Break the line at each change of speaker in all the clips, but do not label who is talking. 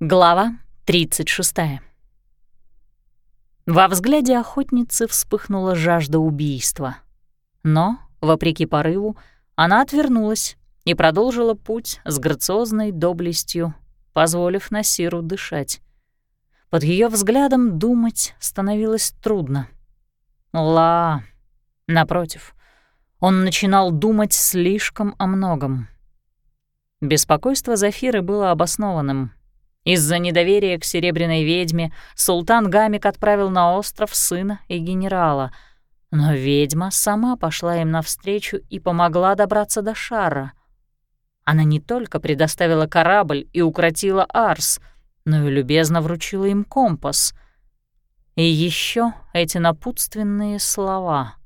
Глава 36. Во взгляде охотницы вспыхнула жажда убийства. Но, вопреки порыву, она отвернулась и продолжила путь с грациозной доблестью, позволив Насиру дышать. Под ее взглядом думать становилось трудно. Ла, напротив, он начинал думать слишком о многом. Беспокойство Зафиры было обоснованным. Из-за недоверия к серебряной ведьме султан Гамик отправил на остров сына и генерала, но ведьма сама пошла им навстречу и помогла добраться до шара. Она не только предоставила корабль и укротила Арс, но и любезно вручила им компас. И еще эти напутственные слова.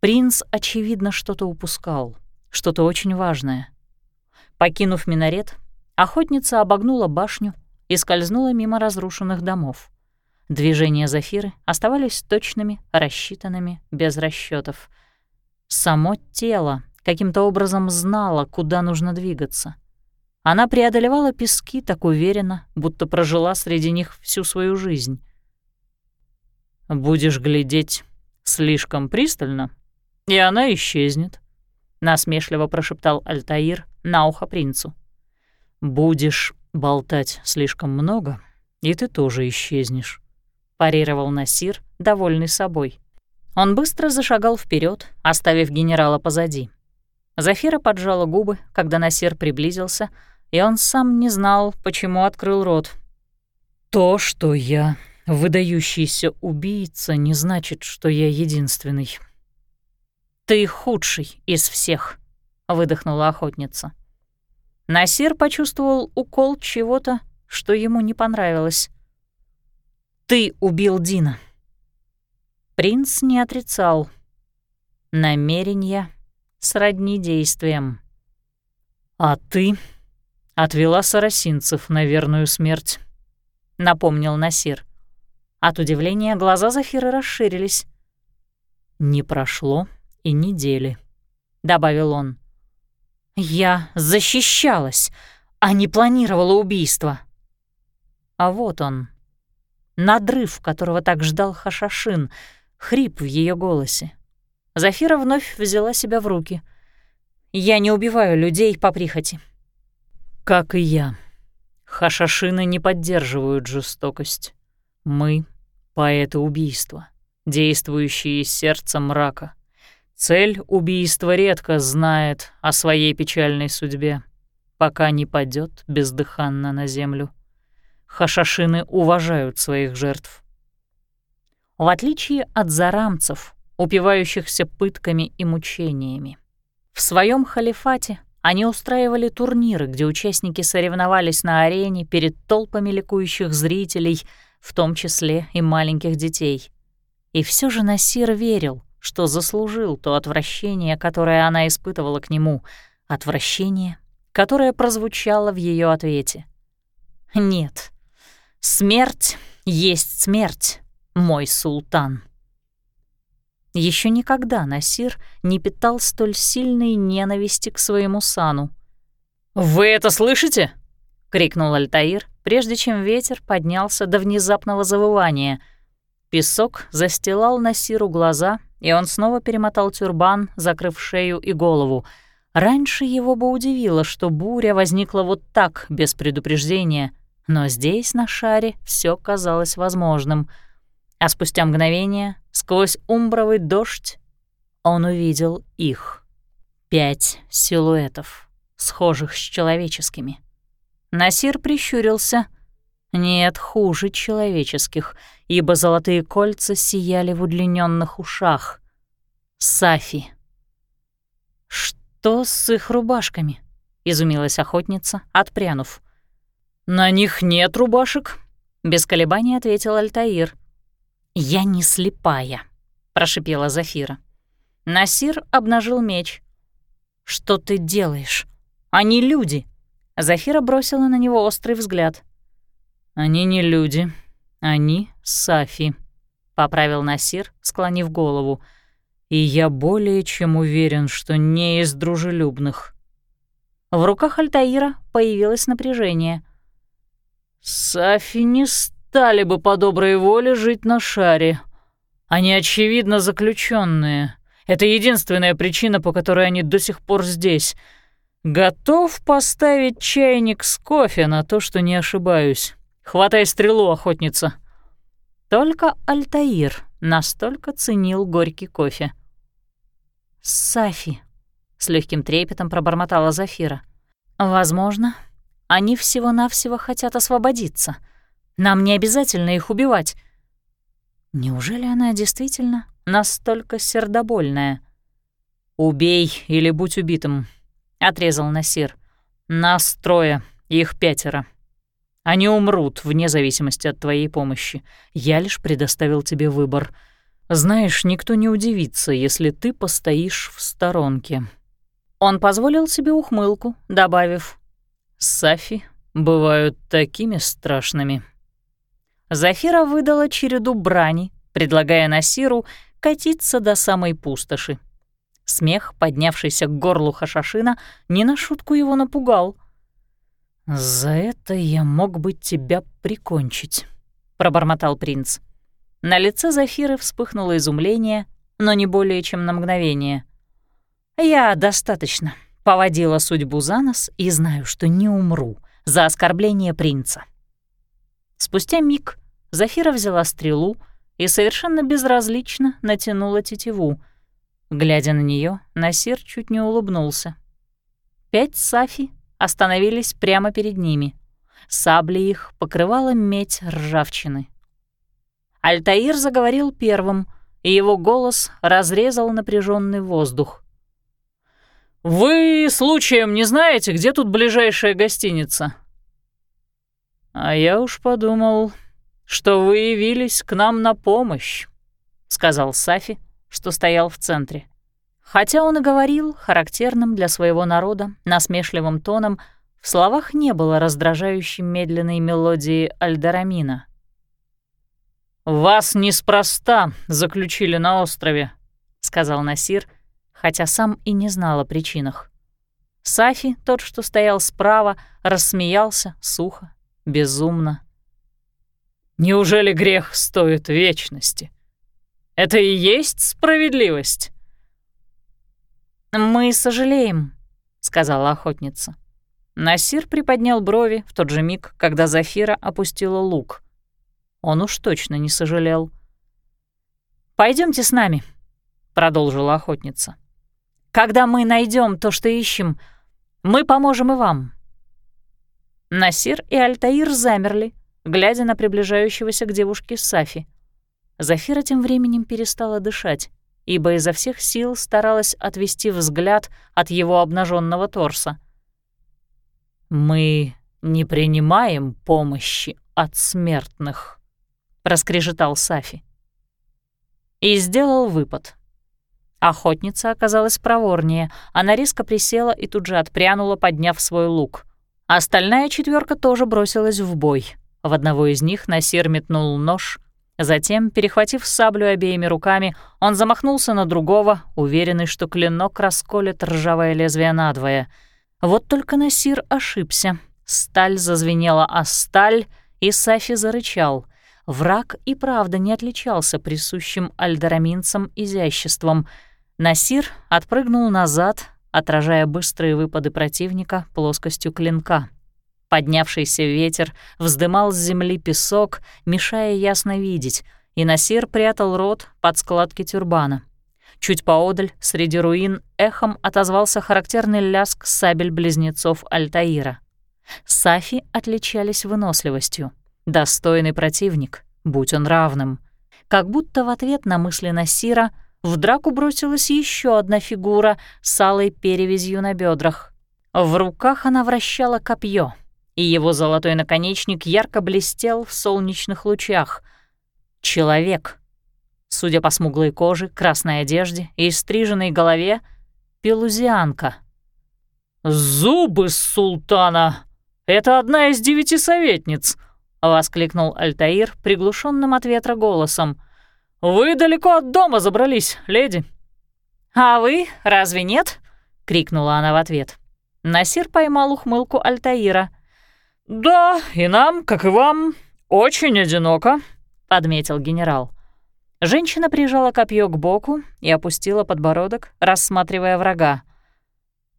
Принц, очевидно, что-то упускал, что-то очень важное. Покинув минарет, охотница обогнула башню и скользнула мимо разрушенных домов. Движения Зафиры оставались точными, рассчитанными, без расчетов. Само тело каким-то образом знало, куда нужно двигаться. Она преодолевала пески так уверенно, будто прожила среди них всю свою жизнь. «Будешь глядеть слишком пристально, и она исчезнет», — насмешливо прошептал Альтаир на ухо принцу. «Будешь болтать слишком много, и ты тоже исчезнешь», — парировал Насир, довольный собой. Он быстро зашагал вперед, оставив генерала позади. Зафира поджала губы, когда Насир приблизился, и он сам не знал, почему открыл рот. «То, что я выдающийся убийца, не значит, что я единственный», «Ты худший из всех», — выдохнула охотница. Насир почувствовал укол чего-то, что ему не понравилось. «Ты убил Дина». Принц не отрицал. Намерения сродни действиям. «А ты отвела сарасинцев на верную смерть», — напомнил Насир. От удивления глаза Зафиры расширились. «Не прошло и недели», — добавил он. «Я защищалась, а не планировала убийство». А вот он, надрыв, которого так ждал Хашашин, хрип в ее голосе. Зафира вновь взяла себя в руки. «Я не убиваю людей по прихоти». «Как и я. Хашашины не поддерживают жестокость. Мы — поэты убийства, действующие сердцем мрака. Цель убийства редко знает о своей печальной судьбе, пока не падет бездыханно на землю. Хашашины уважают своих жертв. В отличие от зарамцев, упивающихся пытками и мучениями. В своем халифате они устраивали турниры, где участники соревновались на арене перед толпами ликующих зрителей, в том числе и маленьких детей. И все же Насир верил — что заслужил то отвращение, которое она испытывала к нему, отвращение, которое прозвучало в ее ответе. «Нет, смерть есть смерть, мой султан». Еще никогда Насир не питал столь сильной ненависти к своему сану. «Вы это слышите?» — крикнул Альтаир, прежде чем ветер поднялся до внезапного завывания. Песок застилал Насиру глаза, и он снова перемотал тюрбан, закрыв шею и голову. Раньше его бы удивило, что буря возникла вот так, без предупреждения, но здесь, на шаре, все казалось возможным. А спустя мгновение, сквозь умбровый дождь, он увидел их. Пять силуэтов, схожих с человеческими. Насир прищурился. Нет, хуже человеческих — ибо золотые кольца сияли в удлиненных ушах. Сафи. «Что с их рубашками?» — изумилась охотница, отпрянув. «На них нет рубашек», — без колебаний ответил Альтаир. «Я не слепая», — прошипела Зафира. Насир обнажил меч. «Что ты делаешь? Они люди!» Зафира бросила на него острый взгляд. «Они не люди, они Сафи», — поправил Насир, склонив голову. «И я более чем уверен, что не из дружелюбных». В руках Альтаира появилось напряжение. Сафи не стали бы по доброй воле жить на шаре. Они, очевидно, заключенные. Это единственная причина, по которой они до сих пор здесь. Готов поставить чайник с кофе на то, что не ошибаюсь. Хватай стрелу, охотница. Только Альтаир настолько ценил горький кофе.
«Сафи», — с легким трепетом пробормотала Зафира. «Возможно, они всего-навсего хотят освободиться. Нам не обязательно их убивать». Неужели она действительно настолько сердобольная?
«Убей или будь убитым», — отрезал Насир. «Нас трое, их пятеро. Они умрут вне зависимости от твоей помощи. Я лишь предоставил тебе выбор. Знаешь, никто не удивится, если ты постоишь в сторонке».
Он позволил себе ухмылку, добавив
Сафи бывают такими страшными.
Зафира выдала череду брани, предлагая Насиру катиться до самой пустоши. Смех, поднявшийся к горлу Хашашина, не на шутку его напугал.
«За это я мог бы тебя прикончить», — пробормотал принц.
На лице Зафиры вспыхнуло изумление, но не более чем на мгновение. «Я достаточно поводила судьбу за нос и знаю, что не умру за оскорбление принца. Спустя миг Зафира взяла стрелу и совершенно безразлично натянула тетиву. Глядя на нее, Насир чуть не улыбнулся. Пять сафи остановились прямо перед ними. Сабли их покрывала медь ржавчины. Альтаир заговорил первым, и его голос разрезал напряженный воздух.
«Вы случаем не знаете, где тут ближайшая гостиница?» «А я уж подумал, что вы явились к нам на помощь», — сказал Сафи, что стоял в центре. Хотя он и говорил характерным для своего народа насмешливым тоном, в словах не было раздражающей медленной мелодии Альдарамина. «Вас неспроста заключили на острове», — сказал Насир, — хотя сам и не знал о причинах. Сафи, тот, что стоял справа, рассмеялся сухо, безумно. «Неужели грех стоит вечности? Это и есть справедливость?»
«Мы сожалеем», — сказала охотница. Насир приподнял брови в тот же миг, когда Зафира опустила лук. Он уж точно не сожалел. Пойдемте с нами», — продолжила охотница. Когда мы найдем то, что ищем, мы поможем и вам». Насир и Альтаир замерли, глядя на приближающегося к девушке Сафи. Зафира тем временем перестала дышать, ибо изо всех сил старалась отвести взгляд от его обнаженного торса.
«Мы не принимаем помощи от смертных», — проскрежетал Сафи.
И сделал выпад. Охотница оказалась проворнее. Она резко присела и тут же отпрянула, подняв свой лук. Остальная четверка тоже бросилась в бой. В одного из них Насир метнул нож. Затем, перехватив саблю обеими руками, он замахнулся на другого, уверенный, что клинок расколет ржавое лезвие надвое. Вот только Насир ошибся. Сталь зазвенела о сталь, и Сафи зарычал. Враг и правда не отличался присущим альдараминцам изяществом — Насир отпрыгнул назад, отражая быстрые выпады противника плоскостью клинка. Поднявшийся ветер вздымал с земли песок, мешая ясно видеть, и Насир прятал рот под складки тюрбана. Чуть поодаль, среди руин, эхом отозвался характерный ляск сабель близнецов Альтаира. Сафи отличались выносливостью. Достойный противник, будь он равным. Как будто в ответ на мысли Насира — в драку бросилась еще одна фигура с алой перевязью на бедрах. В руках она вращала копье, и его золотой наконечник ярко блестел в солнечных лучах. Человек. Судя по смуглой коже, красной одежде и стриженной голове, пелузианка.
«Зубы султана! Это одна из девяти советниц!» — воскликнул Альтаир приглушенным от ветра голосом — «Вы далеко от дома забрались, леди».
«А вы разве нет?» — крикнула она в ответ. Насир поймал ухмылку Альтаира.
«Да, и нам, как и вам, очень одиноко», — подметил генерал.
Женщина прижала копье к боку и опустила подбородок, рассматривая врага.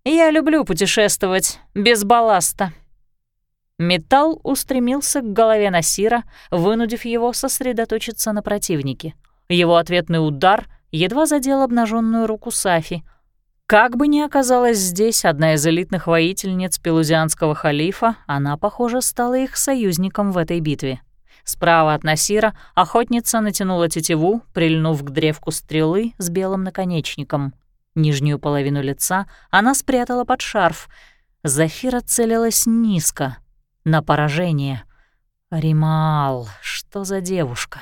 «Я люблю путешествовать без балласта». Металл устремился к голове Насира, вынудив его сосредоточиться на противнике. Его ответный удар едва задел обнаженную руку Сафи. Как бы ни оказалась здесь одна из элитных воительниц пелузианского халифа, она, похоже, стала их союзником в этой битве. Справа от Насира охотница натянула тетиву, прильнув к древку стрелы с белым наконечником. Нижнюю половину лица она спрятала под шарф. Зафира целилась низко, на поражение. Римал, что за девушка?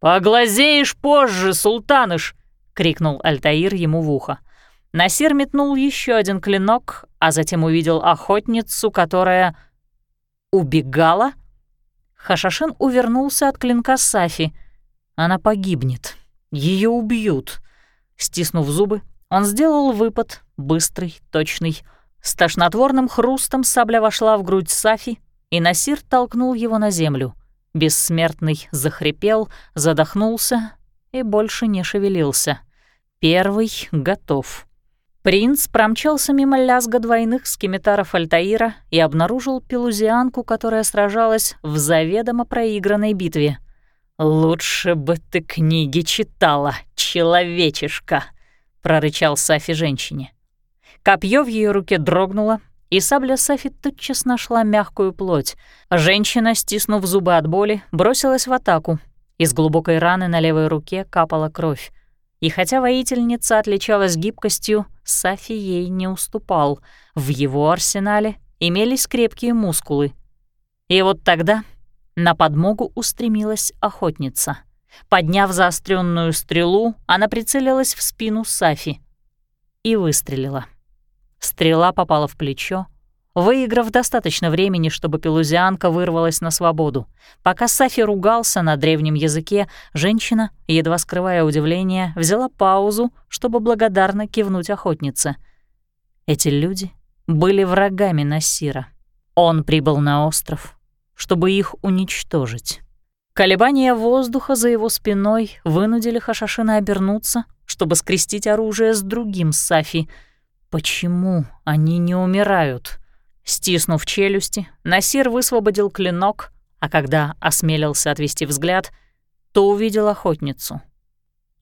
«Поглазеешь позже, султаныш!» — крикнул Альтаир ему в ухо.
Насир метнул еще один клинок, а затем увидел охотницу, которая... убегала — Хашашин увернулся от клинка Сафи. Она погибнет. Ее убьют. Стиснув зубы, он сделал выпад, быстрый, точный. С тошнотворным хрустом сабля вошла в грудь Сафи, и Насир толкнул его на землю. Бессмертный захрипел, задохнулся и больше не шевелился. Первый готов. Принц промчался мимо лязга двойных скимитаров Альтаира и обнаружил пелузианку, которая сражалась в заведомо проигранной битве. «Лучше бы ты книги читала, человечишка!» — прорычал Сафи женщине. Копье в ее руке дрогнуло, и сабля Сафи тотчас нашла мягкую плоть. Женщина, стиснув зубы от боли, бросилась в атаку. Из глубокой раны на левой руке капала кровь. И хотя воительница отличалась гибкостью, Сафи ей не уступал. В его арсенале имелись крепкие мускулы. И вот тогда на подмогу устремилась охотница. Подняв заостренную стрелу, она прицелилась в спину Сафи и выстрелила. Стрела попала в плечо, выиграв достаточно времени, чтобы пелузианка вырвалась на свободу. Пока Сафи ругался на древнем языке, женщина, едва скрывая удивление, взяла паузу, чтобы благодарно кивнуть охотнице. Эти люди были врагами Насира. Он прибыл на остров, чтобы их уничтожить. Колебания воздуха за его спиной вынудили Хашашина обернуться, чтобы скрестить оружие с другим Сафи. Почему они не умирают? Стиснув челюсти, Насир высвободил клинок, а когда осмелился отвести взгляд, то увидел охотницу.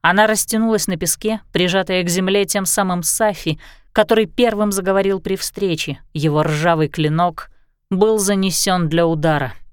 Она растянулась на песке, прижатая к земле тем самым Сафи, который первым заговорил при встрече. Его ржавый клинок был занесен для удара —